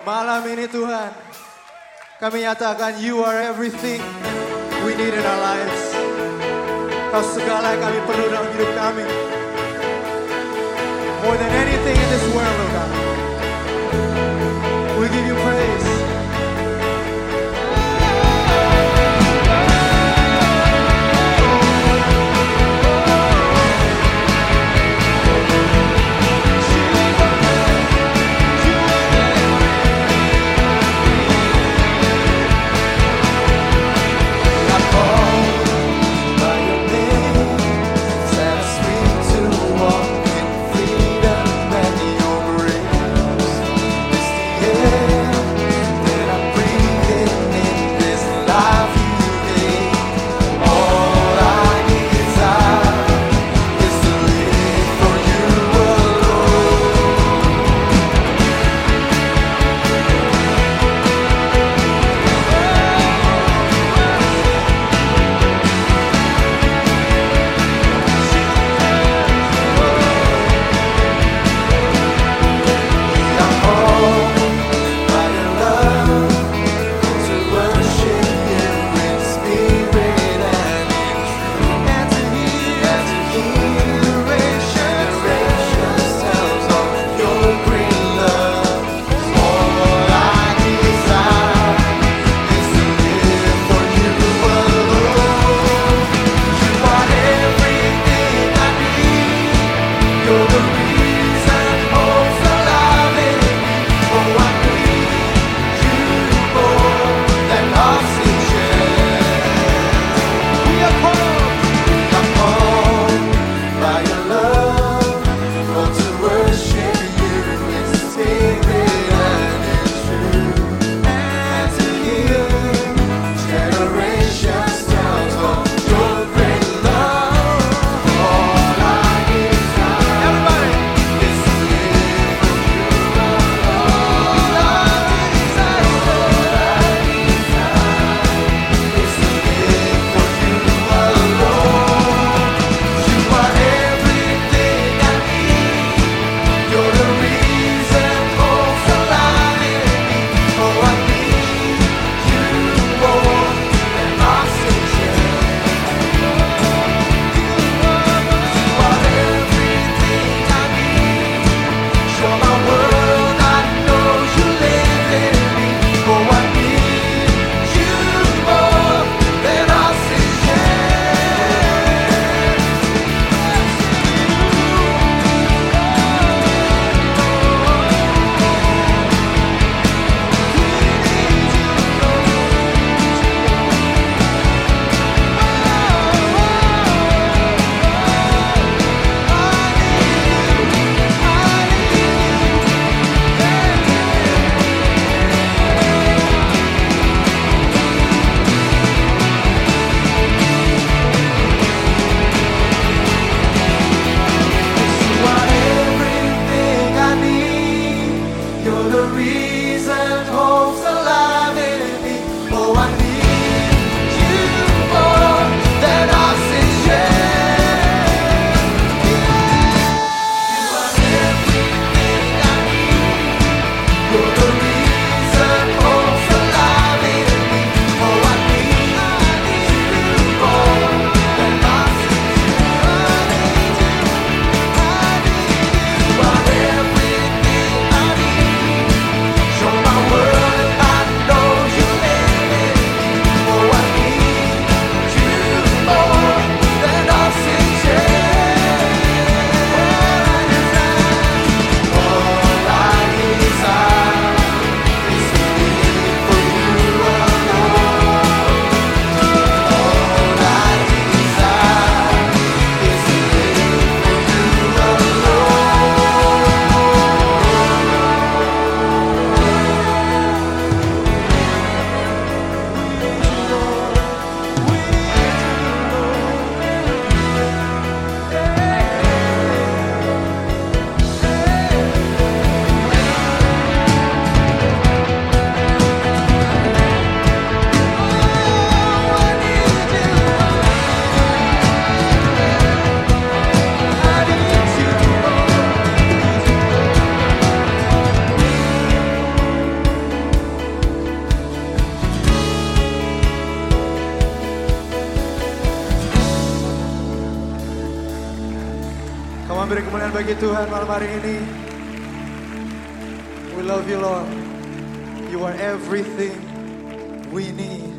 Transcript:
Malam ini Tuhan, kami nyatakan You are everything we need in our lives. Kau segala yang kami perlu dalam hidup kami. More than anything in this world, oh God. Mau beri kemuliaan bagi Tuhan malam hari ini. We love you Lord. You are everything we need.